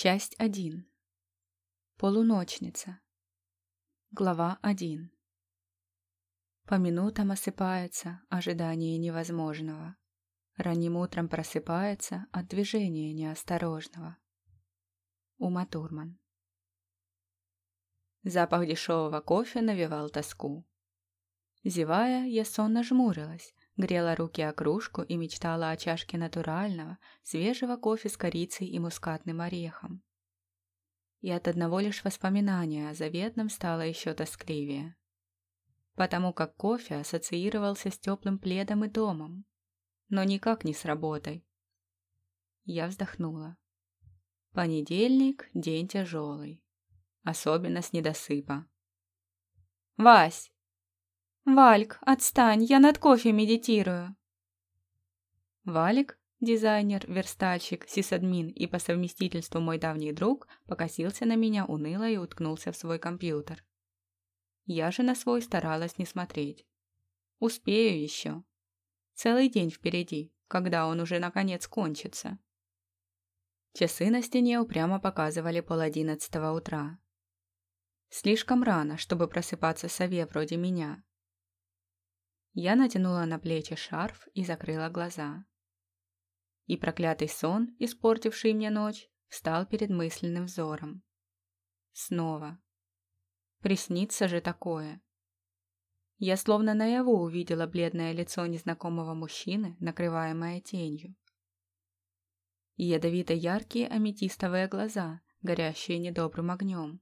Часть 1. Полуночница. Глава 1. По минутам осыпается ожидание невозможного. Ранним утром просыпается от движения неосторожного. Ума Турман. Запах дешевого кофе навевал тоску. Зевая, я сонно жмурилась, грела руки о кружку и мечтала о чашке натурального, свежего кофе с корицей и мускатным орехом. И от одного лишь воспоминания о заветном стало еще тоскливее. Потому как кофе ассоциировался с теплым пледом и домом, но никак не с работой. Я вздохнула. Понедельник – день тяжелый, особенно с недосыпа. «Вась, «Вальк, отстань, я над кофе медитирую». Валик, дизайнер, верстальщик, сисадмин и по совместительству мой давний друг, покосился на меня уныло и уткнулся в свой компьютер. Я же на свой старалась не смотреть. Успею еще. Целый день впереди, когда он уже наконец кончится. Часы на стене упрямо показывали пол одиннадцатого утра. Слишком рано, чтобы просыпаться сове вроде меня. Я натянула на плечи шарф и закрыла глаза. И проклятый сон, испортивший мне ночь, встал перед мысленным взором. Снова. Приснится же такое. Я словно наяву увидела бледное лицо незнакомого мужчины, накрываемое тенью. И ядовито-яркие аметистовые глаза, горящие недобрым огнем.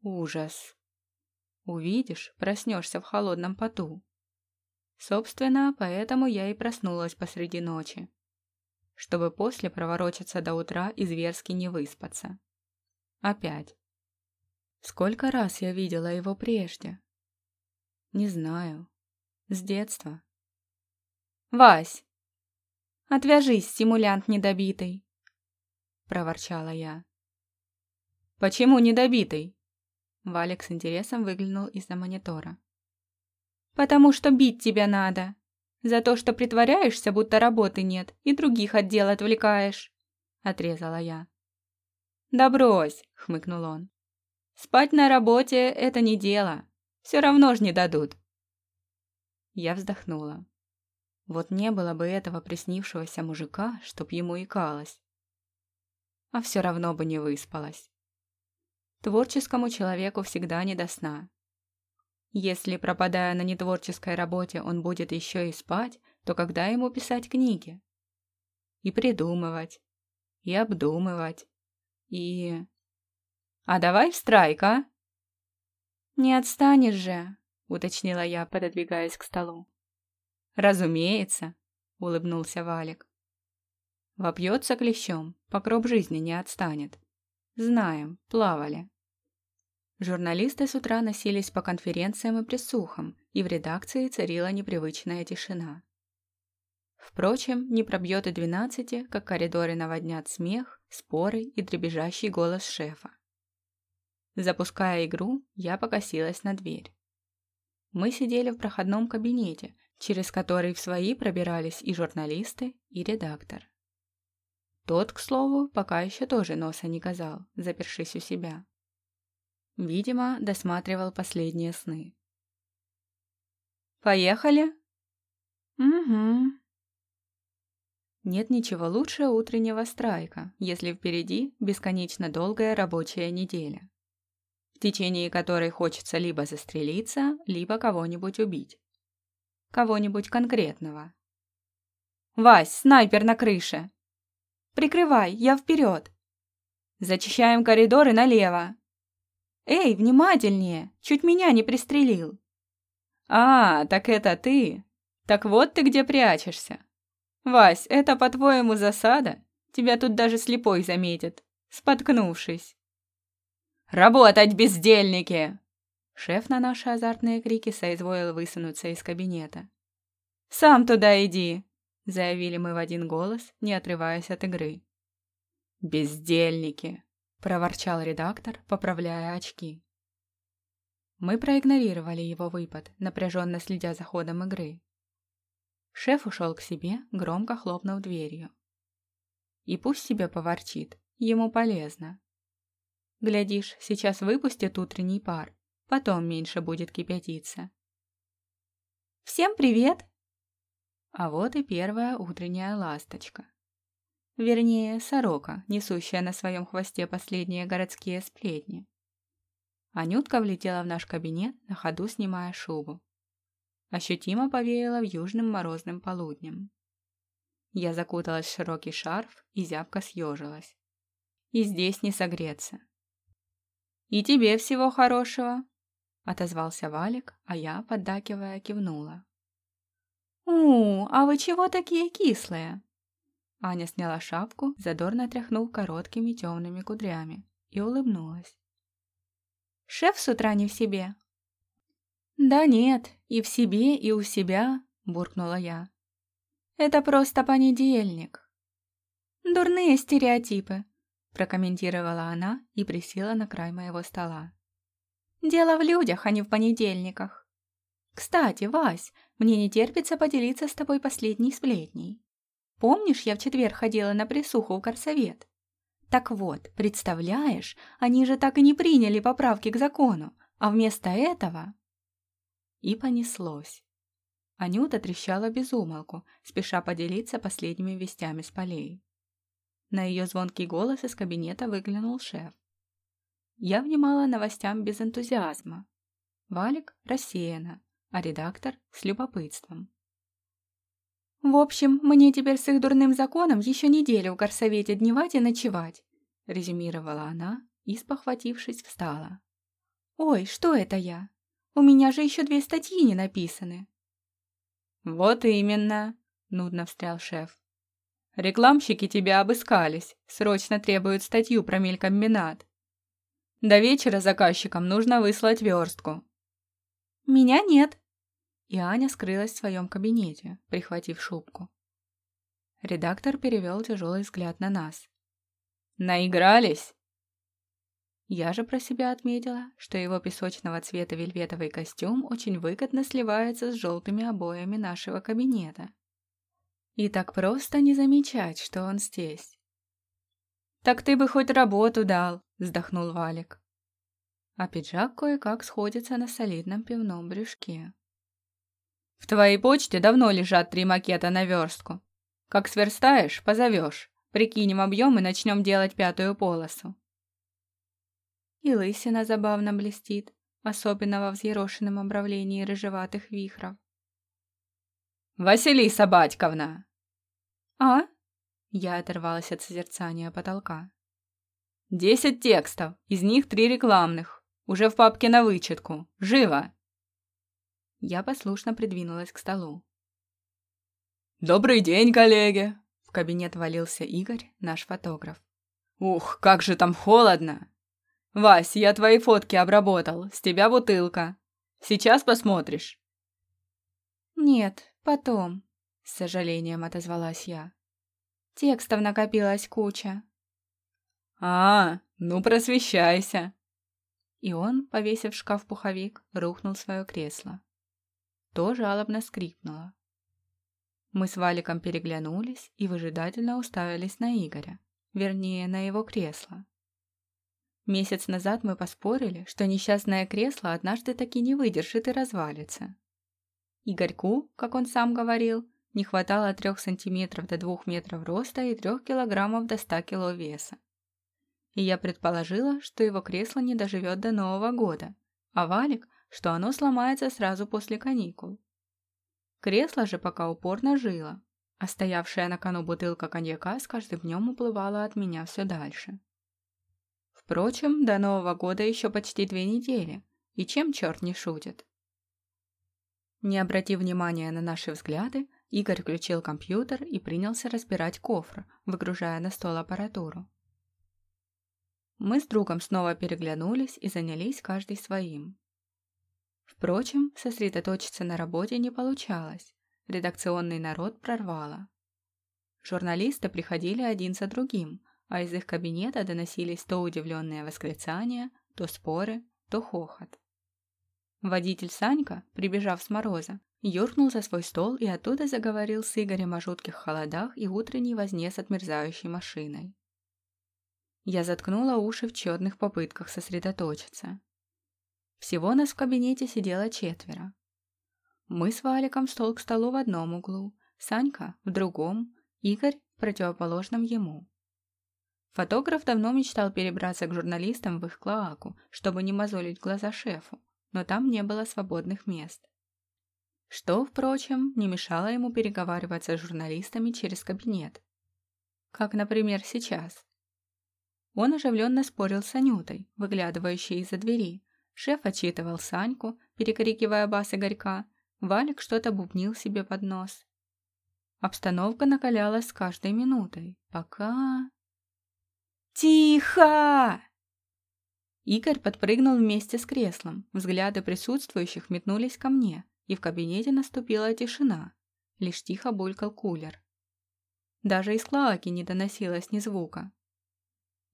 Ужас. Увидишь, проснешься в холодном поту. Собственно, поэтому я и проснулась посреди ночи. Чтобы после проворочаться до утра и зверски не выспаться. Опять. Сколько раз я видела его прежде? Не знаю. С детства. «Вась! Отвяжись, симулянт недобитый!» Проворчала я. «Почему недобитый?» Валик с интересом выглянул из-за монитора. Потому что бить тебя надо. За то, что притворяешься, будто работы нет, и других от дел отвлекаешь. Отрезала я. Да брось, хмыкнул он. Спать на работе — это не дело. Все равно ж не дадут. Я вздохнула. Вот не было бы этого приснившегося мужика, чтоб ему икалось. А все равно бы не выспалась. Творческому человеку всегда не до сна. Если, пропадая на нетворческой работе, он будет еще и спать, то когда ему писать книги? И придумывать, и обдумывать, и... «А давай в страйк, а?» «Не отстанешь же», — уточнила я, пододвигаясь к столу. «Разумеется», — улыбнулся Валик. «Вопьется клещом, покров жизни не отстанет. Знаем, плавали». Журналисты с утра носились по конференциям и присухам, и в редакции царила непривычная тишина. Впрочем, не пробьет и двенадцати, как коридоры наводнят смех, споры и дребезжащий голос шефа. Запуская игру, я покосилась на дверь. Мы сидели в проходном кабинете, через который в свои пробирались и журналисты, и редактор. Тот, к слову, пока еще тоже носа не казал, запершись у себя. Видимо, досматривал последние сны. «Поехали?» «Угу». Нет ничего лучше утреннего страйка, если впереди бесконечно долгая рабочая неделя, в течение которой хочется либо застрелиться, либо кого-нибудь убить. Кого-нибудь конкретного. «Вась, снайпер на крыше!» «Прикрывай, я вперед!» «Зачищаем коридоры налево!» «Эй, внимательнее! Чуть меня не пристрелил!» «А, так это ты! Так вот ты где прячешься!» «Вась, это, по-твоему, засада? Тебя тут даже слепой заметит, споткнувшись!» «Работать, бездельники!» Шеф на наши азартные крики соизволил высунуться из кабинета. «Сам туда иди!» — заявили мы в один голос, не отрываясь от игры. «Бездельники!» Проворчал редактор, поправляя очки. Мы проигнорировали его выпад, напряженно следя за ходом игры. Шеф ушел к себе, громко хлопнув дверью. И пусть себе поворчит, Ему полезно. Глядишь, сейчас выпустит утренний пар, потом меньше будет кипятиться. «Всем привет!» А вот и первая утренняя ласточка. Вернее, сорока, несущая на своем хвосте последние городские сплетни. Анютка влетела в наш кабинет, на ходу снимая шубу. Ощутимо повеяло в южным морозным полуднем. Я закуталась в широкий шарф и зябко съежилась. И здесь не согреться. «И тебе всего хорошего!» — отозвался Валик, а я, поддакивая, кивнула. «У, а вы чего такие кислые?» Аня сняла шапку, задорно тряхнув короткими темными кудрями, и улыбнулась. «Шеф с утра не в себе?» «Да нет, и в себе, и у себя», — буркнула я. «Это просто понедельник». «Дурные стереотипы», — прокомментировала она и присела на край моего стола. «Дело в людях, а не в понедельниках. Кстати, Вась, мне не терпится поделиться с тобой последней сплетней. Помнишь, я в четверг ходила на присуху в горсовет? Так вот, представляешь, они же так и не приняли поправки к закону, а вместо этого... И понеслось. Анюта трещала без умолку, спеша поделиться последними вестями с полей. На ее звонкий голос из кабинета выглянул шеф. Я внимала новостям без энтузиазма. Валик рассеяна, а редактор с любопытством. «В общем, мне теперь с их дурным законом еще неделю в горсовете дневать и ночевать», резюмировала она и, спохватившись, встала. «Ой, что это я? У меня же еще две статьи не написаны». «Вот именно», — нудно встрял шеф. «Рекламщики тебя обыскались, срочно требуют статью про мелькомбинат. До вечера заказчикам нужно выслать верстку». «Меня нет», и Аня скрылась в своем кабинете, прихватив шубку. Редактор перевел тяжелый взгляд на нас. «Наигрались?» Я же про себя отметила, что его песочного цвета вельветовый костюм очень выгодно сливается с желтыми обоями нашего кабинета. И так просто не замечать, что он здесь. «Так ты бы хоть работу дал!» — вздохнул Валик. А пиджак кое-как сходится на солидном пивном брюшке. В твоей почте давно лежат три макета на верстку. Как сверстаешь, позовешь. Прикинем объем и начнем делать пятую полосу. И лысина забавно блестит, особенно во взъерошенном обравлении рыжеватых вихров. «Василиса Батьковна!» «А?» Я оторвалась от созерцания потолка. «Десять текстов, из них три рекламных. Уже в папке на вычетку. Живо!» Я послушно придвинулась к столу. «Добрый день, коллеги!» В кабинет валился Игорь, наш фотограф. «Ух, как же там холодно!» «Вась, я твои фотки обработал, с тебя бутылка. Сейчас посмотришь». «Нет, потом», — с сожалением отозвалась я. «Текстов накопилась куча». «А, ну просвещайся!» И он, повесив в шкаф пуховик, рухнул в свое кресло то жалобно скрипнула. Мы с Валиком переглянулись и выжидательно уставились на Игоря, вернее, на его кресло. Месяц назад мы поспорили, что несчастное кресло однажды таки не выдержит и развалится. Игорьку, как он сам говорил, не хватало трех сантиметров до двух метров роста и трех килограммов до ста кило веса. И я предположила, что его кресло не доживет до Нового года, а Валик что оно сломается сразу после каникул. Кресло же пока упорно жило, а стоявшая на кону бутылка коньяка с каждым днем уплывала от меня все дальше. Впрочем, до Нового года еще почти две недели, и чем черт не шутит? Не обратив внимания на наши взгляды, Игорь включил компьютер и принялся разбирать кофр, выгружая на стол аппаратуру. Мы с другом снова переглянулись и занялись каждый своим. Впрочем, сосредоточиться на работе не получалось. Редакционный народ прорвало. Журналисты приходили один за другим, а из их кабинета доносились то удивленные восклицания, то споры, то хохот. Водитель Санька, прибежав с мороза, юркнул за свой стол и оттуда заговорил с Игорем о жутких холодах и утренней возне с отмерзающей машиной. Я заткнула уши в тщетных попытках сосредоточиться. Всего нас в кабинете сидело четверо. Мы с Валиком стол к столу в одном углу, Санька в другом, Игорь в противоположном ему. Фотограф давно мечтал перебраться к журналистам в их клоаку, чтобы не мозолить глаза шефу, но там не было свободных мест. Что, впрочем, не мешало ему переговариваться с журналистами через кабинет. Как, например, сейчас. Он оживленно спорил с Анютой, выглядывающей из-за двери. Шеф отчитывал Саньку, перекрикивая бас Игорька. Валик что-то бубнил себе под нос. Обстановка накалялась с каждой минутой, пока... «Тихо!» Игорь подпрыгнул вместе с креслом. Взгляды присутствующих метнулись ко мне, и в кабинете наступила тишина. Лишь тихо булькал кулер. Даже из клоаки не доносилось ни звука.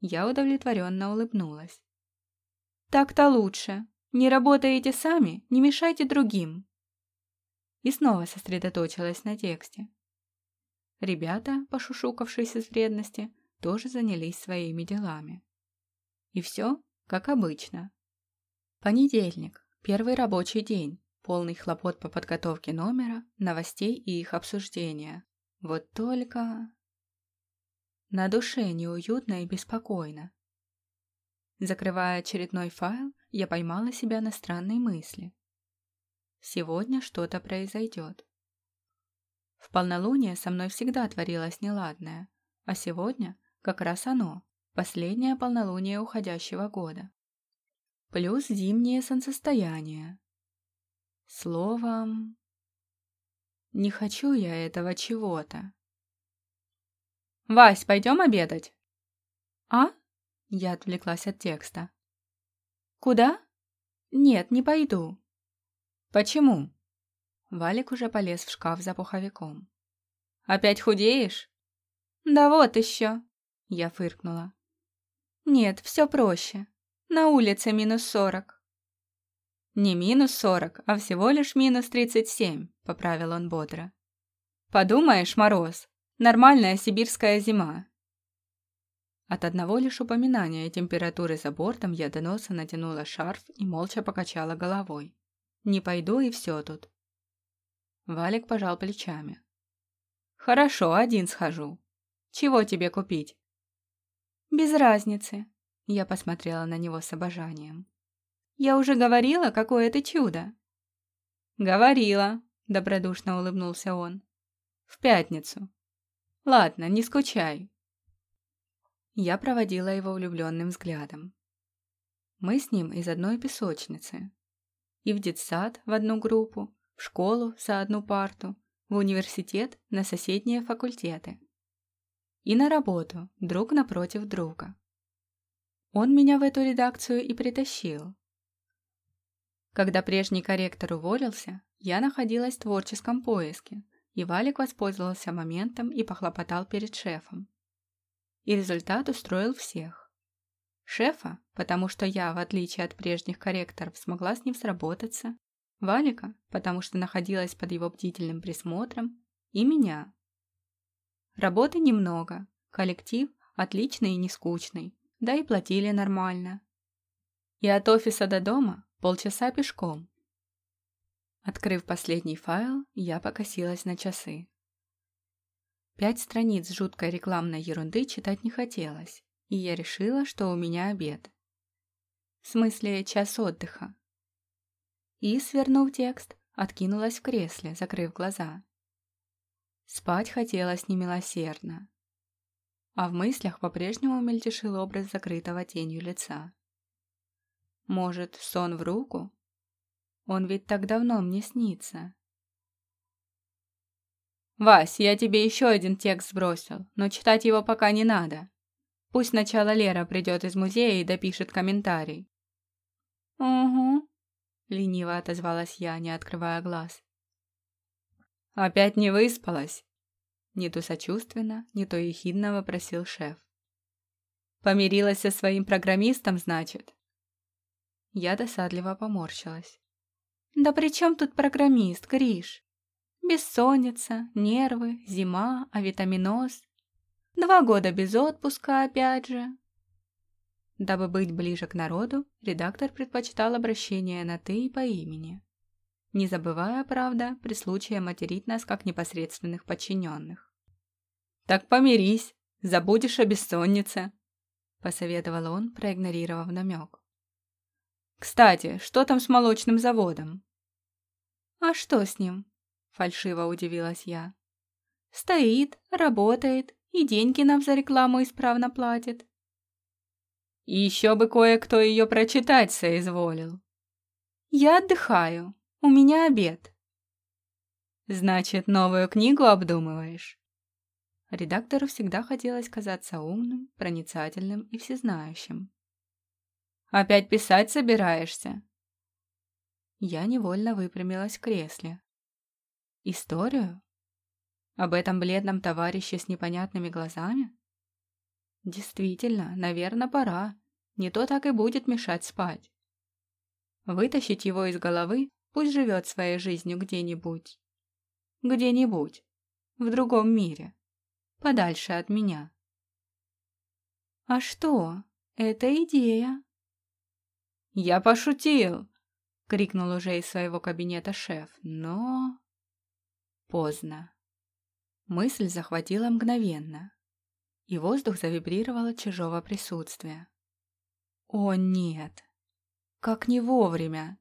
Я удовлетворенно улыбнулась. «Так-то лучше. Не работаете сами, не мешайте другим». И снова сосредоточилась на тексте. Ребята, пошушукавшись из вредности, тоже занялись своими делами. И все, как обычно. Понедельник, первый рабочий день, полный хлопот по подготовке номера, новостей и их обсуждения. Вот только... На душе неуютно и беспокойно. Закрывая очередной файл, я поймала себя на странной мысли. Сегодня что-то произойдет. В полнолуние со мной всегда творилось неладное, а сегодня как раз оно, последнее полнолуние уходящего года. Плюс зимнее солнцестояние. Словом, не хочу я этого чего-то. «Вась, пойдем обедать?» «А?» Я отвлеклась от текста. «Куда?» «Нет, не пойду». «Почему?» Валик уже полез в шкаф за пуховиком. «Опять худеешь?» «Да вот еще!» Я фыркнула. «Нет, все проще. На улице минус сорок». «Не минус сорок, а всего лишь минус тридцать семь», — поправил он бодро. «Подумаешь, мороз, нормальная сибирская зима». От одного лишь упоминания температуры за бортом я до носа натянула шарф и молча покачала головой. «Не пойду и все тут». Валик пожал плечами. «Хорошо, один схожу. Чего тебе купить?» «Без разницы», — я посмотрела на него с обожанием. «Я уже говорила, какое это чудо». «Говорила», — добродушно улыбнулся он. «В пятницу. Ладно, не скучай». Я проводила его влюбленным взглядом. Мы с ним из одной песочницы. И в детсад в одну группу, в школу за одну парту, в университет на соседние факультеты. И на работу, друг напротив друга. Он меня в эту редакцию и притащил. Когда прежний корректор уволился, я находилась в творческом поиске, и Валик воспользовался моментом и похлопотал перед шефом. И результат устроил всех. Шефа, потому что я, в отличие от прежних корректоров, смогла с ним сработаться, Валика, потому что находилась под его бдительным присмотром, и меня. Работы немного, коллектив отличный и не скучный, да и платили нормально. И от офиса до дома полчаса пешком. Открыв последний файл, я покосилась на часы. Пять страниц жуткой рекламной ерунды читать не хотелось, и я решила, что у меня обед. В смысле, час отдыха. И, свернув текст, откинулась в кресле, закрыв глаза. Спать хотелось немилосердно. А в мыслях по-прежнему мельтешил образ закрытого тенью лица. Может, сон в руку? Он ведь так давно мне снится. «Вась, я тебе еще один текст сбросил, но читать его пока не надо. Пусть сначала Лера придет из музея и допишет комментарий». «Угу», — лениво отозвалась я, не открывая глаз. «Опять не выспалась?» Не то сочувственно, не то ехидно вопросил шеф. «Помирилась со своим программистом, значит?» Я досадливо поморщилась. «Да при чем тут программист, Гриш? Бессонница, нервы, зима, авитаминоз. Два года без отпуска опять же. Дабы быть ближе к народу, редактор предпочитал обращение на «ты» и по имени. Не забывая, правда, при случае материть нас как непосредственных подчиненных. «Так помирись, забудешь о бессоннице», — посоветовал он, проигнорировав намек. «Кстати, что там с молочным заводом?» «А что с ним?» — фальшиво удивилась я. «Стоит, работает и деньги нам за рекламу исправно платит». «И еще бы кое-кто ее прочитать соизволил». «Я отдыхаю, у меня обед». «Значит, новую книгу обдумываешь?» Редактору всегда хотелось казаться умным, проницательным и всезнающим. «Опять писать собираешься?» Я невольно выпрямилась в кресле. «Историю? Об этом бледном товарище с непонятными глазами?» «Действительно, наверное, пора. Не то так и будет мешать спать. Вытащить его из головы, пусть живет своей жизнью где-нибудь. Где-нибудь. В другом мире подальше от меня. «А что? Это идея!» «Я пошутил!» — крикнул уже из своего кабинета шеф, но... Поздно. Мысль захватила мгновенно, и воздух завибрировал от чужого присутствия. «О, нет! Как не вовремя!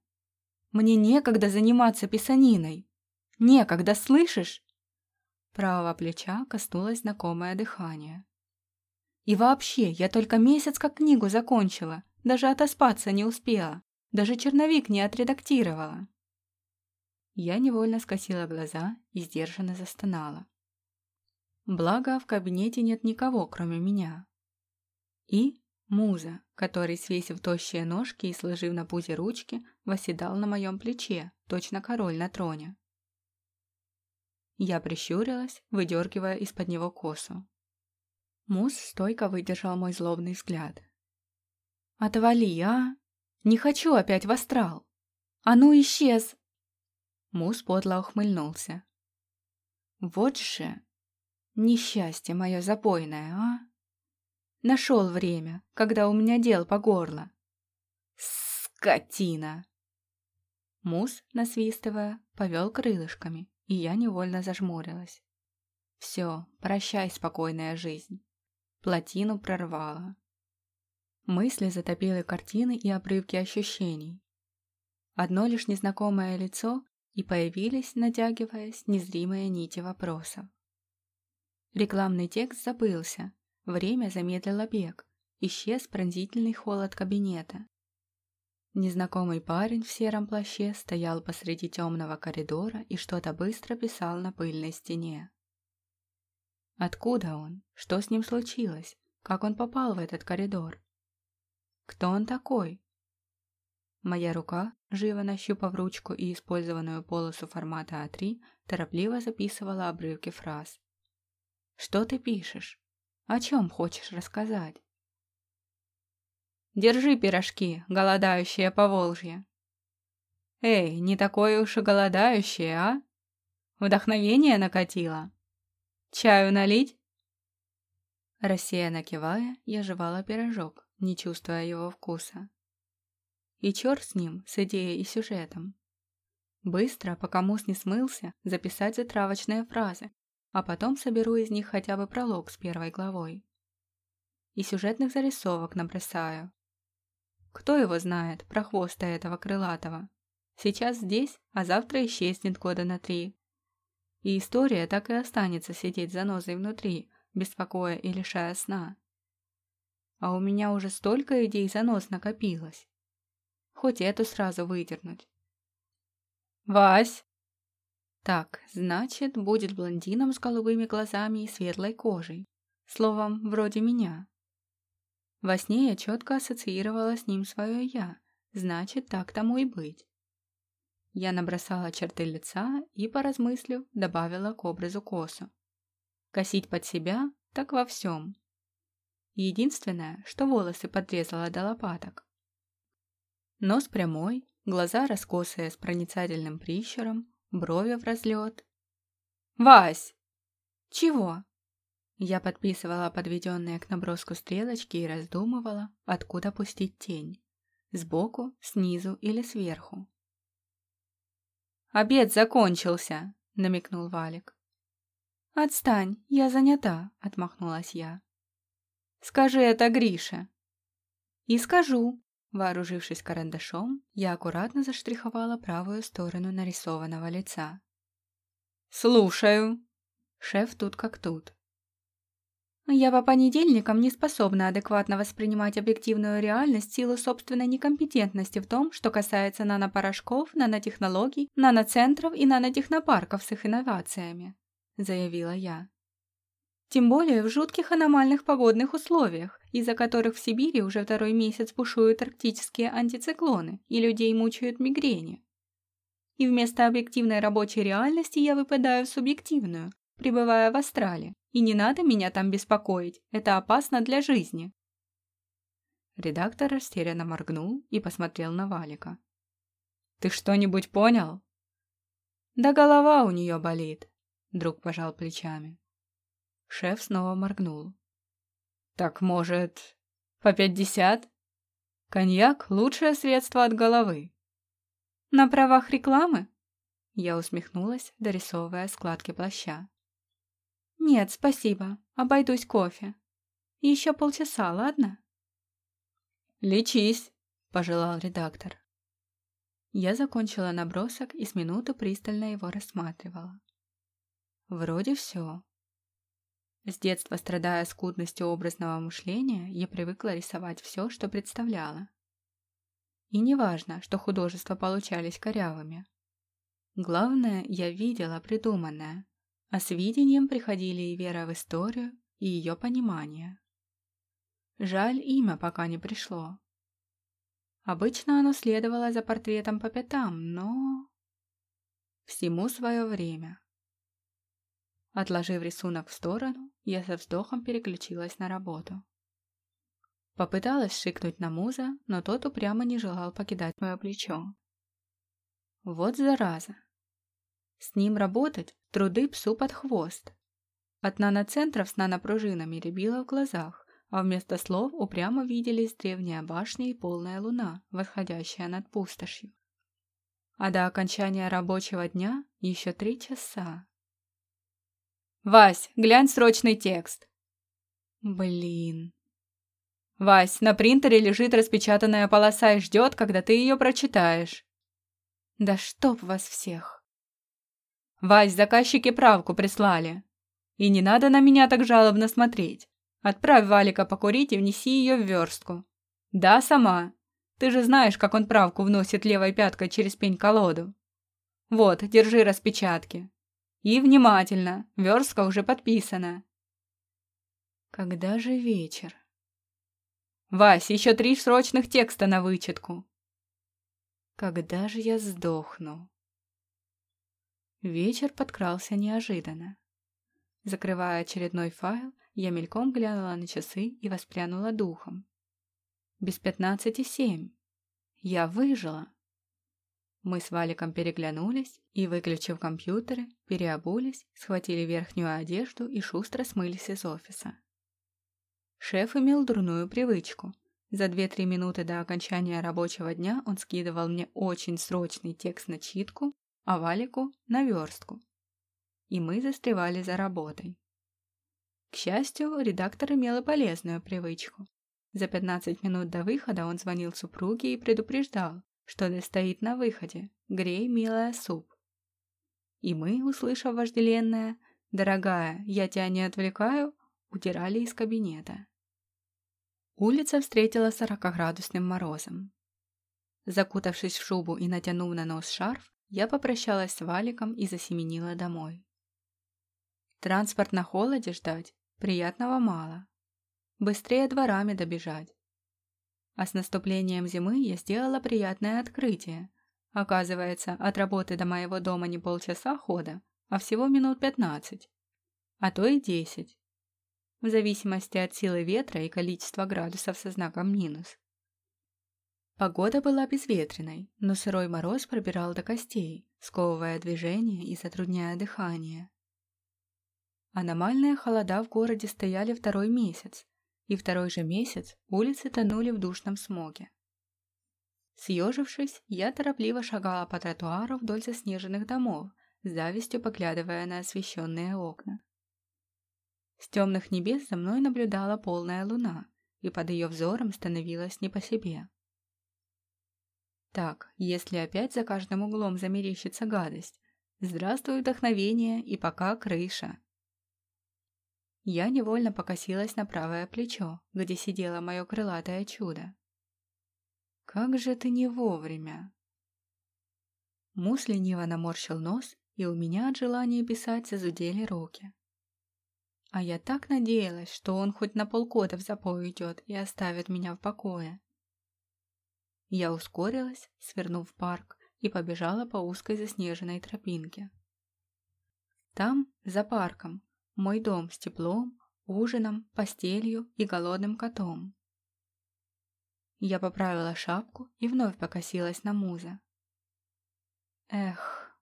Мне некогда заниматься писаниной! Некогда, слышишь? Правого плеча коснулось знакомое дыхание. И вообще, я только месяц как книгу закончила, даже отоспаться не успела, даже черновик не отредактировала. Я невольно скосила глаза и сдержанно застонала. Благо, в кабинете нет никого, кроме меня. И муза, который, свесив тощие ножки и сложив на пузе ручки, восседал на моем плече, точно король на троне. Я прищурилась, выдергивая из-под него косу. Мус стойко выдержал мой злобный взгляд. «Отвали, а! Не хочу опять в астрал! А ну, исчез!» Мус подло ухмыльнулся. «Вот же! Несчастье мое запойное, а! Нашел время, когда у меня дел по горло! Скотина!» Мус, насвистывая, повел крылышками, и я невольно зажмурилась. Все, прощай, спокойная жизнь. Плотину прорвала. Мысли затопили картины и обрывки ощущений. Одно лишь незнакомое лицо, и появились, натягиваясь, незримые нити вопросов. Рекламный текст забылся, время замедлило бег, исчез пронзительный холод кабинета. Незнакомый парень в сером плаще стоял посреди темного коридора и что-то быстро писал на пыльной стене. Откуда он? Что с ним случилось? Как он попал в этот коридор? Кто он такой? Моя рука, живо нащупав ручку и использованную полосу формата А3, торопливо записывала обрывки фраз. «Что ты пишешь? О чем хочешь рассказать?» Держи пирожки, голодающие по Волжье. Эй, не такое уж и голодающее, а? Вдохновение накатило. Чаю налить? Рассеянно кивая, я жевала пирожок, не чувствуя его вкуса. И черт с ним, с идеей и сюжетом. Быстро, пока мус не смылся, записать затравочные фразы, а потом соберу из них хотя бы пролог с первой главой. И сюжетных зарисовок набросаю, кто его знает про хвоста этого крылатого? Сейчас здесь, а завтра исчезнет года на три. И история так и останется сидеть за занозой внутри, беспокоя и лишая сна. А у меня уже столько идей за нос накопилось. Хоть эту сразу выдернуть. «Вась!» Так, значит, будет блондином с голубыми глазами и светлой кожей. Словом, вроде меня. Во сне я четко ассоциировала с ним свое «я», значит, так тому и быть. Я набросала черты лица и, поразмыслив, добавила к образу косу. Косить под себя, так во всем. Единственное, что волосы подрезала до лопаток. Нос прямой, глаза раскосые с проницательным прищуром, брови в разлет. «Вась!» «Чего?» Я подписывала подведенные к наброску стрелочки и раздумывала, откуда пустить тень. Сбоку, снизу или сверху. «Обед закончился!» — намекнул Валик. «Отстань, я занята», — отмахнулась я. «Скажи это Грише». «И скажу». Вооружившись карандашом, я аккуратно заштриховала правую сторону нарисованного лица. «Слушаю». Шеф тут как тут. Я по понедельникам не способна адекватно воспринимать объективную реальность в силу собственной некомпетентности в том, что касается нанопорошков, нанотехнологий, наноцентров и нанотехнопарков с их инновациями, заявила я. Тем более в жутких аномальных погодных условиях, из-за которых в Сибири уже второй месяц бушуют арктические антициклоны и людей мучают мигрени. И вместо объективной рабочей реальности я выпадаю в субъективную, пребывая в астрале, и не надо меня там беспокоить, это опасно для жизни. Редактор растерянно моргнул и посмотрел на Валика. «Ты что-нибудь понял?» «Да голова у нее болит», — друг пожал плечами. Шеф снова моргнул. «Так, может, по пятьдесят? Коньяк — лучшее средство от головы». «На правах рекламы?» Я усмехнулась, дорисовывая складки плаща. «Нет, спасибо. Обойдусь кофе. Еще полчаса, ладно?» «Лечись», — пожелал редактор. Я закончила набросок и с минуту пристально его рассматривала. Вроде все. С детства, страдая скудностью образного мышления, я привыкла рисовать все, что представляла. И не важно, что художества получались корявыми. Главное, я видела придуманное, а с видением приходили и вера в историю, и ее понимание. Жаль, имя пока не пришло. Обычно оно следовало за портретом по пятам, но... Всему свое время. Отложив рисунок в сторону, я со вздохом переключилась на работу. Попыталась шикнуть на муза, но тот упрямо не желал покидать мое плечо. Вот зараза. С ним работать – труды псу под хвост. От наноцентров с нанопружинами рябило в глазах, а вместо слов упрямо виделись древняя башня и полная луна, восходящая над пустошью. А до окончания рабочего дня еще три часа. «Вась, глянь срочный текст!» «Блин!» «Вась, на принтере лежит распечатанная полоса и ждет, когда ты ее прочитаешь!» «Да чтоб вас всех!» Вась, заказчики правку прислали. И не надо на меня так жалобно смотреть. Отправь Валика покурить и внеси ее в верстку. Да, сама. Ты же знаешь, как он правку вносит левой пяткой через пень-колоду. Вот, держи распечатки. И внимательно, верстка уже подписана. Когда же вечер? Вась, еще три срочных текста на вычетку. Когда же я сдохну? Вечер подкрался неожиданно. Закрывая очередной файл, я мельком глянула на часы и воспрянула духом. Без пятнадцати семь. Я выжила. Мы с Валиком переглянулись и, выключив компьютеры, переобулись, схватили верхнюю одежду и шустро смылись из офиса. Шеф имел дурную привычку. За две-три минуты до окончания рабочего дня он скидывал мне очень срочный текст на читку, а Валику – на верстку. И мы застревали за работой. К счастью, редактор имел и полезную привычку. За 15 минут до выхода он звонил супруге и предупреждал, что стоит на выходе, грей, милая, суп. И мы, услышав вожделенное «Дорогая, я тебя не отвлекаю», утирали из кабинета. Улица встретила сорокоградусным морозом. Закутавшись в шубу и натянув на нос шарф, я попрощалась с Валиком и засеменила домой. Транспорт на холоде ждать приятного мало. Быстрее дворами добежать. А с наступлением зимы я сделала приятное открытие. Оказывается, от работы до моего дома не полчаса хода, а всего минут пятнадцать. А то и десять. В зависимости от силы ветра и количества градусов со знаком минус. Погода была безветренной, но сырой мороз пробирал до костей, сковывая движение и затрудняя дыхание. Аномальные холода в городе стояли второй месяц, и второй же месяц улицы тонули в душном смоге. Съежившись, я торопливо шагала по тротуару вдоль заснеженных домов, с завистью поглядывая на освещенные окна. С темных небес за мной наблюдала полная луна, и под ее взором становилось не по себе. Так, если опять за каждым углом замерещится гадость, здравствуй вдохновение и пока крыша. Я невольно покосилась на правое плечо, где сидело мое крылатое чудо. «Как же ты не вовремя!» Мус лениво наморщил нос, и у меня от желания писать зазудели руки. А я так надеялась, что он хоть на полгода в запой уйдет и оставит меня в покое. Я ускорилась, свернув в парк, и побежала по узкой заснеженной тропинке. Там, за парком, мой дом с теплом, ужином, постелью и голодным котом. Я поправила шапку и вновь покосилась на муза. Эх.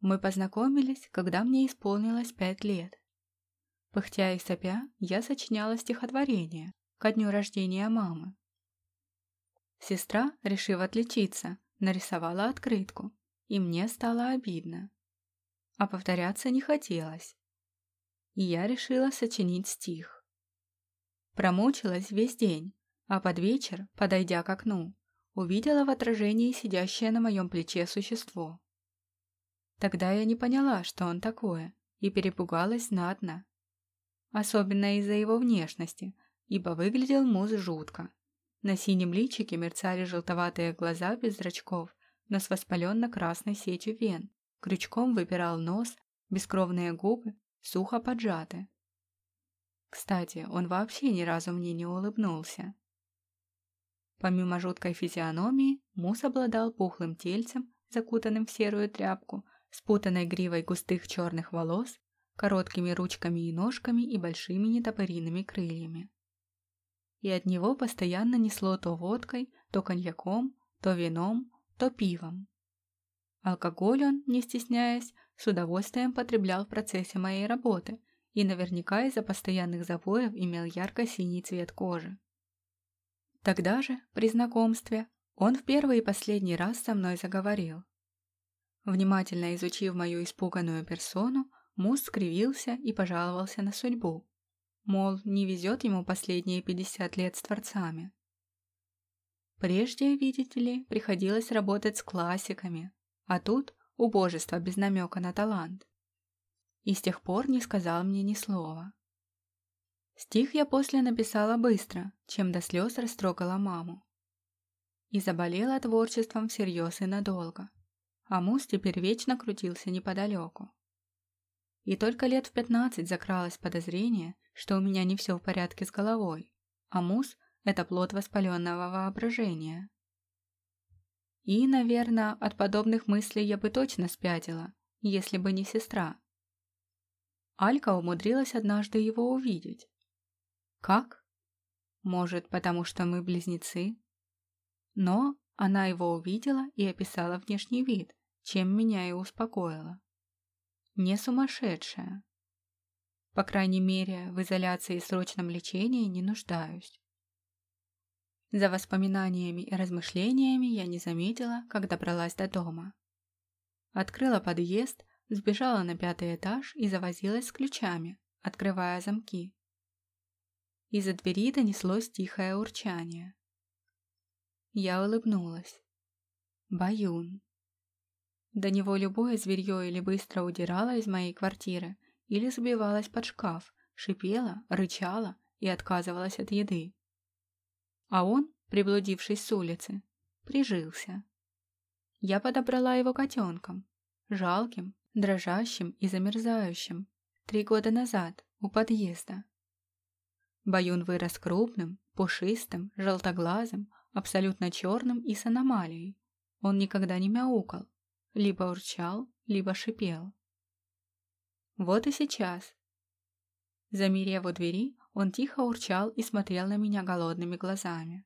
Мы познакомились, когда мне исполнилось пять лет. Пыхтя и сопя, я сочиняла стихотворение ко дню рождения мамы. Сестра, решив отличиться, нарисовала открытку, и мне стало обидно. А повторяться не хотелось. И я решила сочинить стих. Промучилась весь день, а под вечер, подойдя к окну, увидела в отражении сидящее на моем плече существо. Тогда я не поняла, что он такое, и перепугалась знатно. Особенно из-за его внешности, ибо выглядел муз жутко. На синем личике мерцали желтоватые глаза без зрачков, но с воспаленно-красной сетью вен. Крючком выпирал нос, бескровные губы, сухо поджаты. Кстати, он вообще ни разу мне не улыбнулся. Помимо жуткой физиономии, Мус обладал пухлым тельцем, закутанным в серую тряпку, спутанной гривой густых черных волос, короткими ручками и ножками и большими нетопыриными крыльями и от него постоянно несло то водкой, то коньяком, то вином, то пивом. Алкоголь он, не стесняясь, с удовольствием потреблял в процессе моей работы и наверняка из-за постоянных запоев имел ярко-синий цвет кожи. Тогда же, при знакомстве, он в первый и последний раз со мной заговорил. Внимательно изучив мою испуганную персону, Мус скривился и пожаловался на судьбу, Мол, не везет ему последние 50 лет с творцами. Прежде, видите ли, приходилось работать с классиками, а тут убожество без намека на талант. И с тех пор не сказал мне ни слова. Стих я после написала быстро, чем до слез растрогала маму. И заболела творчеством всерьез и надолго. А Мус теперь вечно крутился неподалеку. И только лет в пятнадцать закралось подозрение, что у меня не все в порядке с головой, а мусс – это плод воспаленного воображения. И, наверное, от подобных мыслей я бы точно спятила, если бы не сестра. Алька умудрилась однажды его увидеть. Как? Может, потому что мы близнецы? Но она его увидела и описала внешний вид, чем меня и успокоила. Не сумасшедшая, по крайней мере, в изоляции и срочном лечении не нуждаюсь. За воспоминаниями и размышлениями я не заметила, как добралась до дома. Открыла подъезд, сбежала на пятый этаж и завозилась с ключами, открывая замки. Из-за двери донеслось тихое урчание. Я улыбнулась. Баюн. До него любое зверье или быстро удирало из моей квартиры, или забивалась под шкаф, шипела, рычала и отказывалась от еды. А он, приблудившись с улицы, прижился. Я подобрала его котенком, жалким, дрожащим и замерзающим, три года назад, у подъезда. Баюн вырос крупным, пушистым, желтоглазым, абсолютно черным и с аномалией. Он никогда не мяукал, либо урчал, либо шипел. Вот и сейчас. Замерев у двери, он тихо урчал и смотрел на меня голодными глазами.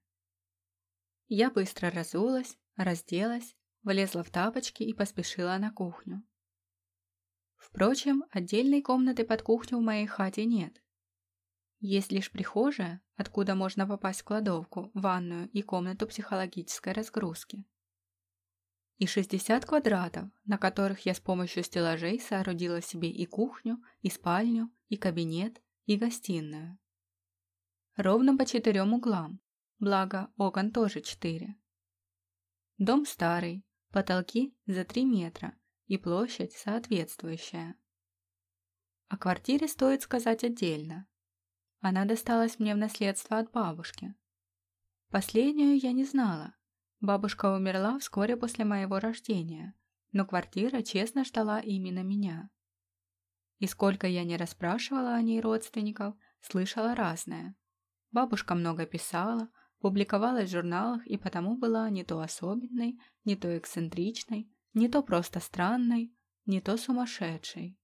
Я быстро разулась, разделась, влезла в тапочки и поспешила на кухню. Впрочем, отдельной комнаты под кухню в моей хате нет. Есть лишь прихожая, откуда можно попасть в кладовку, ванную и комнату психологической разгрузки. И 60 квадратов, на которых я с помощью стеллажей соорудила себе и кухню, и спальню, и кабинет, и гостиную. Ровно по четырем углам, благо окон тоже четыре. Дом старый, потолки за 3 метра и площадь соответствующая. О квартире стоит сказать отдельно. Она досталась мне в наследство от бабушки. Последнюю я не знала. Бабушка умерла вскоре после моего рождения, но квартира честно ждала именно меня. И сколько я не расспрашивала о ней родственников, слышала разное. Бабушка много писала, публиковалась в журналах и потому была не то особенной, не то эксцентричной, не то просто странной, не то сумасшедшей.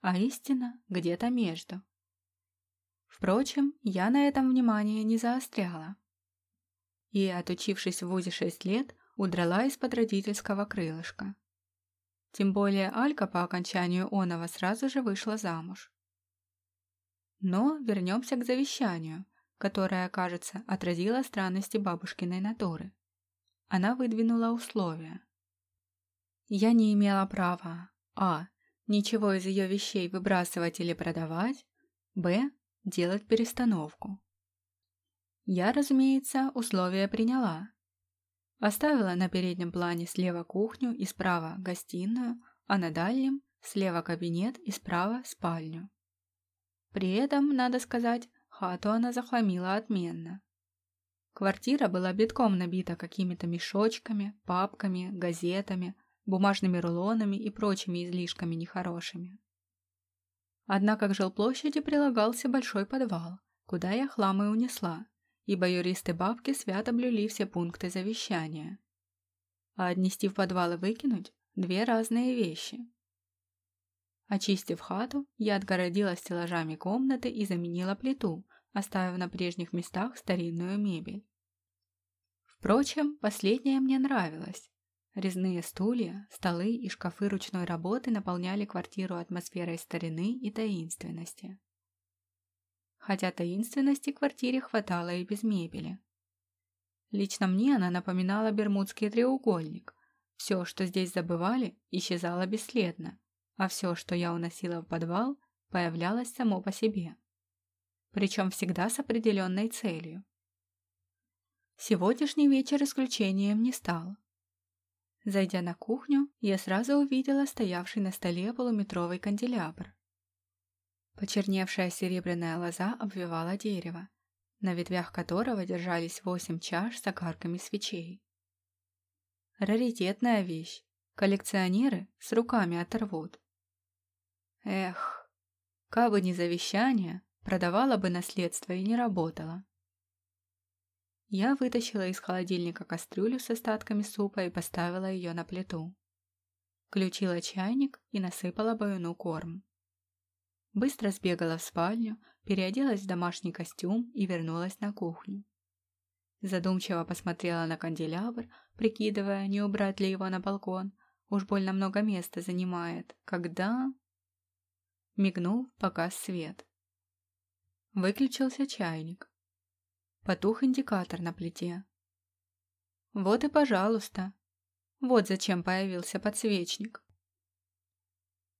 А истина где-то между. Впрочем, я на этом внимание не заостряла. И, отучившись в ВУЗе шесть лет, удрала из-под родительского крылышка. Тем более Алька по окончанию оного сразу же вышла замуж. Но вернемся к завещанию, которое, кажется, отразило странности бабушкиной натуры. Она выдвинула условия. Я не имела права а. Ничего из ее вещей выбрасывать или продавать, б. Делать перестановку. Я, разумеется, условия приняла. Оставила на переднем плане слева кухню и справа гостиную, а на дальнем слева кабинет и справа спальню. При этом, надо сказать, хату она захламила отменно. Квартира была битком набита какими-то мешочками, папками, газетами, бумажными рулонами и прочими излишками нехорошими. Однако к жилплощади прилагался большой подвал, куда я хлам и унесла, ибо юристы бабки свято блюли все пункты завещания. А отнести в подвал и выкинуть – две разные вещи. Очистив хату, я отгородила стеллажами комнаты и заменила плиту, оставив на прежних местах старинную мебель. Впрочем, последнее мне нравилось. Резные стулья, столы и шкафы ручной работы наполняли квартиру атмосферой старины и таинственности. Хотя таинственности квартире хватало и без мебели. Лично мне она напоминала Бермудский треугольник. Все, что здесь забывали, исчезало бесследно, а все, что я уносила в подвал, появлялось само по себе. Причем всегда с определенной целью. Сегодняшний вечер исключением не стал. Зайдя на кухню, я сразу увидела стоявший на столе полуметровый канделябр. Почерневшая серебряная лоза обвивала дерево, на ветвях которого держались восемь чаш с огарками свечей. Раритетная вещь. Коллекционеры с руками оторвут. Эх, кабы не завещание, продавала бы наследство и не работала. Я вытащила из холодильника кастрюлю с остатками супа и поставила ее на плиту. Включила чайник и насыпала баюну корм. Быстро сбегала в спальню, переоделась в домашний костюм и вернулась на кухню. Задумчиво посмотрела на канделябр, прикидывая, не убрать ли его на балкон. Уж больно много места занимает. Когда... Мигнул, погас свет. Выключился чайник. Потух индикатор на плите. Вот и пожалуйста. Вот зачем появился подсвечник.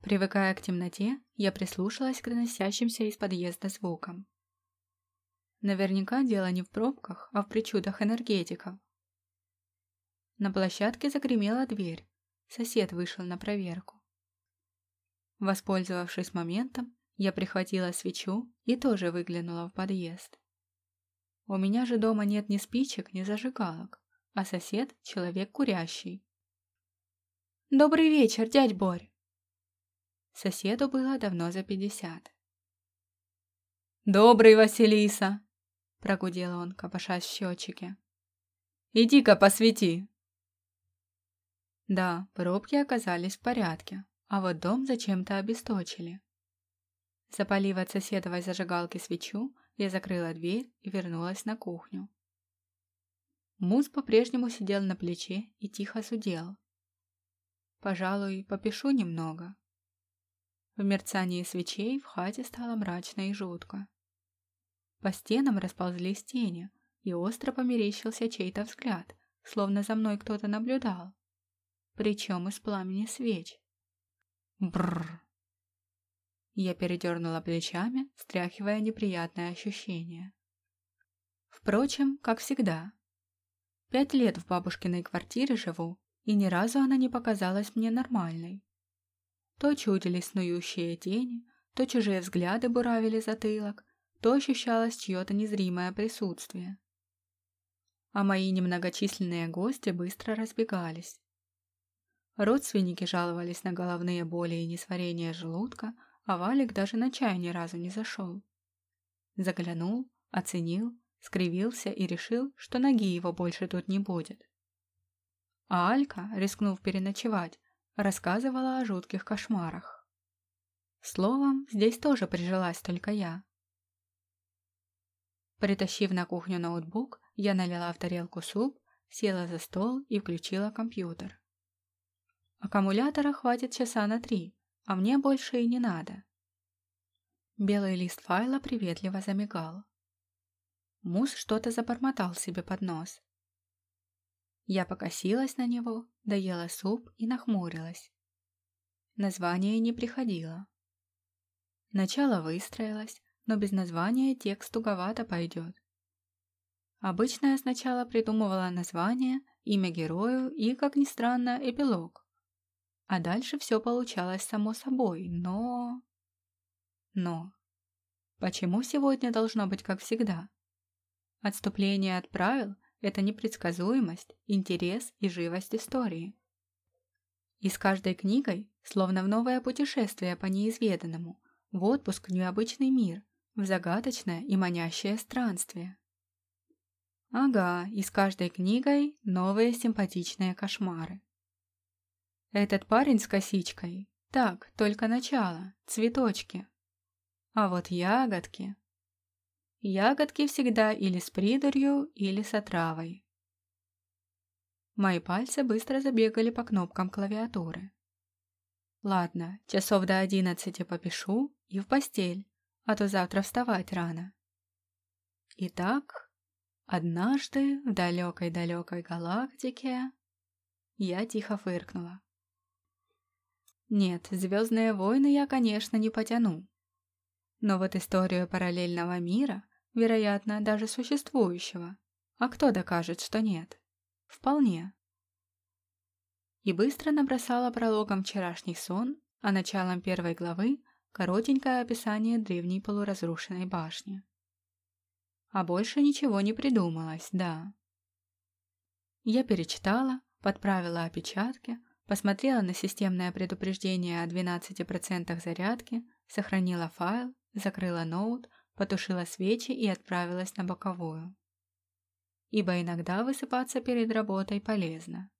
Привыкая к темноте, я прислушалась к доносящимся из подъезда звукам. Наверняка дело не в пробках, а в причудах энергетиков. На площадке загремела дверь. Сосед вышел на проверку. Воспользовавшись моментом, я прихватила свечу и тоже выглянула в подъезд. У меня же дома нет ни спичек, ни зажигалок, а сосед — человек курящий. «Добрый вечер, дядь Борь!» Соседу было давно за пятьдесят. «Добрый, Василиса!» — прогудел он, копошась в счетчике. «Иди-ка посвети!» Да, пробки оказались в порядке, а вот дом зачем-то обесточили. Запалив от соседовой зажигалки свечу, я закрыла дверь и вернулась на кухню. Муз по-прежнему сидел на плече и тихо судел. Пожалуй, попишу немного. В мерцании свечей в хате стало мрачно и жутко. По стенам расползлись тени, и остро померещился чей-то взгляд, словно за мной кто-то наблюдал. Причем из пламени свеч. Бррр. Я передернула плечами, стряхивая неприятное ощущение. Впрочем, как всегда. Пять лет в бабушкиной квартире живу, и ни разу она не показалась мне нормальной. То чудились снующие тени, то чужие взгляды буравили затылок, то ощущалось чье-то незримое присутствие. А мои немногочисленные гости быстро разбегались. Родственники жаловались на головные боли и несварение желудка, а Валик даже на чай ни разу не зашел. Заглянул, оценил, скривился и решил, что ноги его больше тут не будет. А Алька, рискнув переночевать, рассказывала о жутких кошмарах. Словом, здесь тоже прижилась только я. Притащив на кухню ноутбук, я налила в тарелку суп, села за стол и включила компьютер. Аккумулятора хватит часа на три, а мне больше и не надо. Белый лист файла приветливо замигал. Мус что-то забормотал себе под нос, я покосилась на него, доела суп и нахмурилась. Название не приходило. Начало выстроилось, но без названия текст туговато пойдет. Обычно я сначала придумывала название, имя герою и, как ни странно, эпилог. А дальше все получалось само собой, но... Но... Почему сегодня должно быть как всегда? Отступление от правил это непредсказуемость, интерес и живость истории. И с каждой книгой, словно в новое путешествие по неизведанному, в отпуск в необычный мир, в загадочное и манящее странствие. Ага, и с каждой книгой новые симпатичные кошмары. Этот парень с косичкой, так, только начало, цветочки. А вот ягодки... Ягодки всегда или с придурью, или с отравой. Мои пальцы быстро забегали по кнопкам клавиатуры. Ладно, часов до одиннадцати попишу и в постель, а то завтра вставать рано. Итак, однажды в далекой-далекой галактике я тихо фыркнула. Нет, «Звездные войны» я, конечно, не потяну. Но вот историю параллельного мира вероятно, даже существующего. А кто докажет, что нет? Вполне. И быстро набросала прологом вчерашний сон, а началом первой главы коротенькое описание древней полуразрушенной башни. А больше ничего не придумалось, да. Я перечитала, подправила опечатки, посмотрела на системное предупреждение о 12% зарядки, сохранила файл, закрыла ноут, потушила свечи и отправилась на боковую. Ибо иногда высыпаться перед работой полезно.